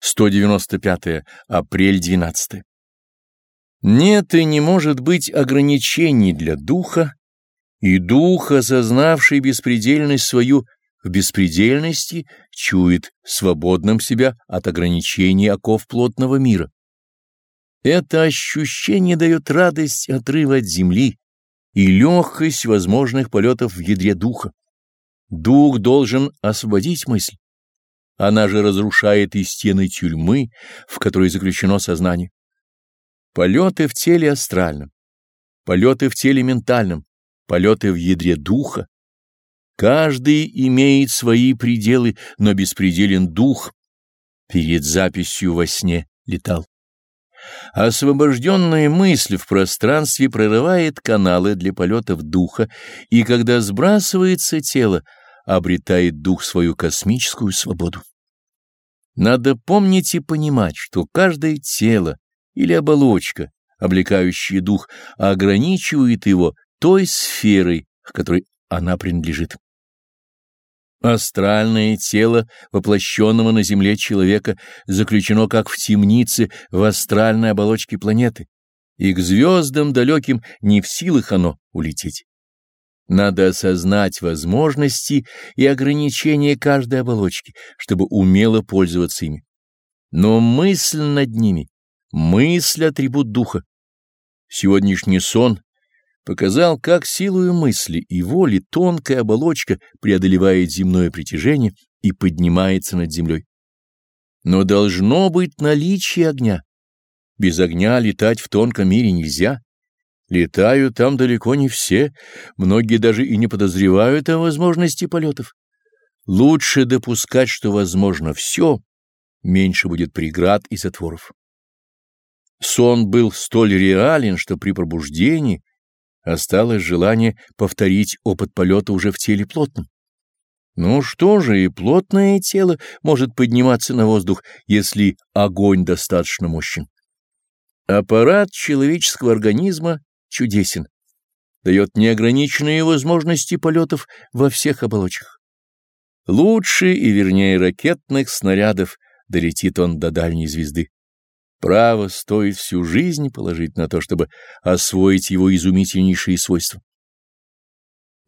195 апрель 12 Нет и не может быть ограничений для духа, и дух, осознавший беспредельность свою в беспредельности, чует свободным себя от ограничений оков плотного мира. Это ощущение дает радость отрыва от земли и легкость возможных полетов в ядре духа. Дух должен освободить мысль. Она же разрушает и стены тюрьмы, в которой заключено сознание. Полеты в теле астральном, полеты в теле ментальном, полеты в ядре духа. Каждый имеет свои пределы, но беспределен дух. Перед записью во сне летал. Освобожденная мысль в пространстве прорывает каналы для полетов духа, и когда сбрасывается тело, обретает дух свою космическую свободу. Надо помнить и понимать, что каждое тело или оболочка, облекающая дух, ограничивает его той сферой, к которой она принадлежит. Астральное тело воплощенного на Земле человека заключено как в темнице в астральной оболочке планеты, и к звездам далеким не в силах оно улететь. Надо осознать возможности и ограничения каждой оболочки, чтобы умело пользоваться ими. Но мысль над ними, мысль — атрибут духа. Сегодняшний сон показал, как силою мысли и воли тонкая оболочка преодолевает земное притяжение и поднимается над землей. Но должно быть наличие огня. Без огня летать в тонком мире нельзя. Летают там далеко не все, многие даже и не подозревают о возможности полетов. Лучше допускать, что возможно все, меньше будет преград и затворов. Сон был столь реален, что при пробуждении осталось желание повторить опыт полета уже в теле плотном. Ну что же, и плотное тело может подниматься на воздух, если огонь достаточно мощен. Аппарат человеческого организма чудесен, дает неограниченные возможности полетов во всех оболочках. Лучше и вернее ракетных снарядов долетит он до дальней звезды. Право стоит всю жизнь положить на то, чтобы освоить его изумительнейшие свойства.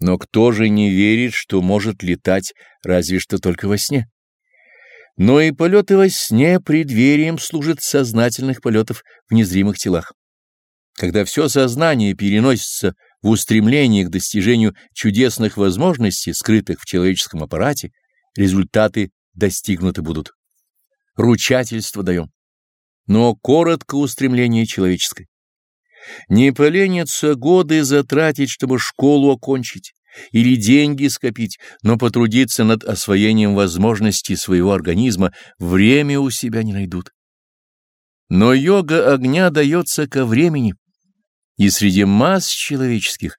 Но кто же не верит, что может летать разве что только во сне? Но и полеты во сне преддверием служат сознательных полетов в незримых телах. Когда все сознание переносится в устремление к достижению чудесных возможностей, скрытых в человеческом аппарате, результаты достигнуты будут. Ручательство даем. Но коротко устремление человеческое. Не поленятся годы затратить, чтобы школу окончить, или деньги скопить, но потрудиться над освоением возможностей своего организма время у себя не найдут. Но йога огня дается ко времени, и среди масс человеческих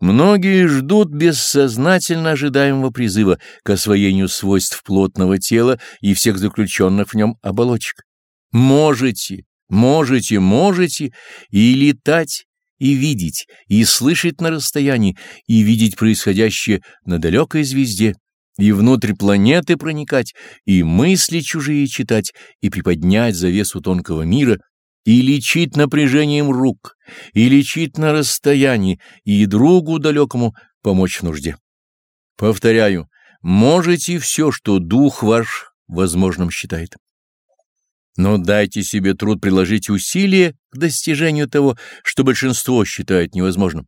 многие ждут бессознательно ожидаемого призыва к освоению свойств плотного тела и всех заключенных в нем оболочек. Можете, можете, можете и летать, и видеть, и слышать на расстоянии, и видеть происходящее на далекой звезде, и внутрь планеты проникать, и мысли чужие читать, и приподнять завесу тонкого мира, и лечить напряжением рук, и лечить на расстоянии, и другу далекому помочь в нужде. Повторяю, можете все, что дух ваш возможным считает. Но дайте себе труд приложить усилия к достижению того, что большинство считает невозможным.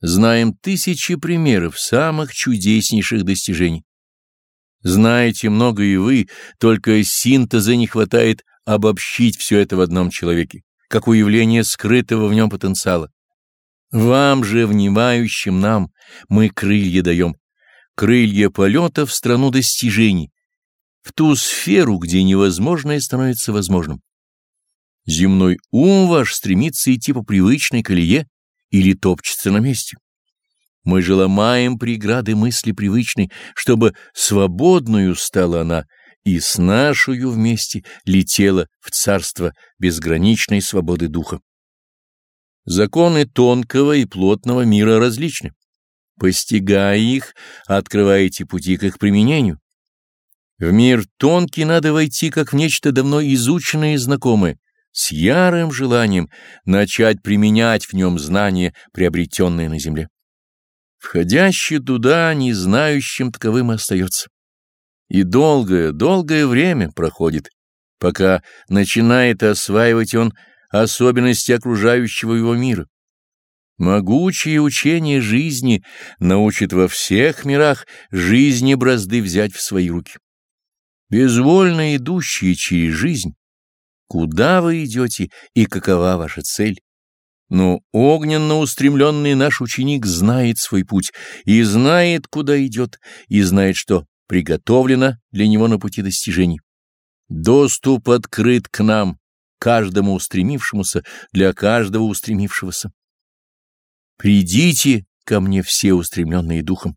Знаем тысячи примеров самых чудеснейших достижений. Знаете много и вы, только синтеза не хватает обобщить все это в одном человеке, как уявление скрытого в нем потенциала. Вам же, внимающим нам, мы крылья даем, крылья полета в страну достижений, в ту сферу, где невозможное становится возможным. Земной ум ваш стремится идти по привычной колее или топчется на месте. Мы же ломаем преграды мысли привычной, чтобы свободную стала она и с нашою вместе летела в царство безграничной свободы духа. Законы тонкого и плотного мира различны. Постигая их, открываете пути к их применению. В мир тонкий надо войти, как в нечто давно изученное и знакомое, с ярым желанием начать применять в нем знания, приобретенные на земле. Входящий туда не знающим таковым остается. И долгое, долгое время проходит, пока начинает осваивать он особенности окружающего его мира. Могучее учение жизни научит во всех мирах жизни бразды взять в свои руки. Безвольно идущие через жизнь, куда вы идете и какова ваша цель? Но огненно устремленный наш ученик знает свой путь и знает, куда идет, и знает, что приготовлено для него на пути достижений. Доступ открыт к нам, каждому устремившемуся, для каждого устремившегося. Придите ко мне все устремленные духом.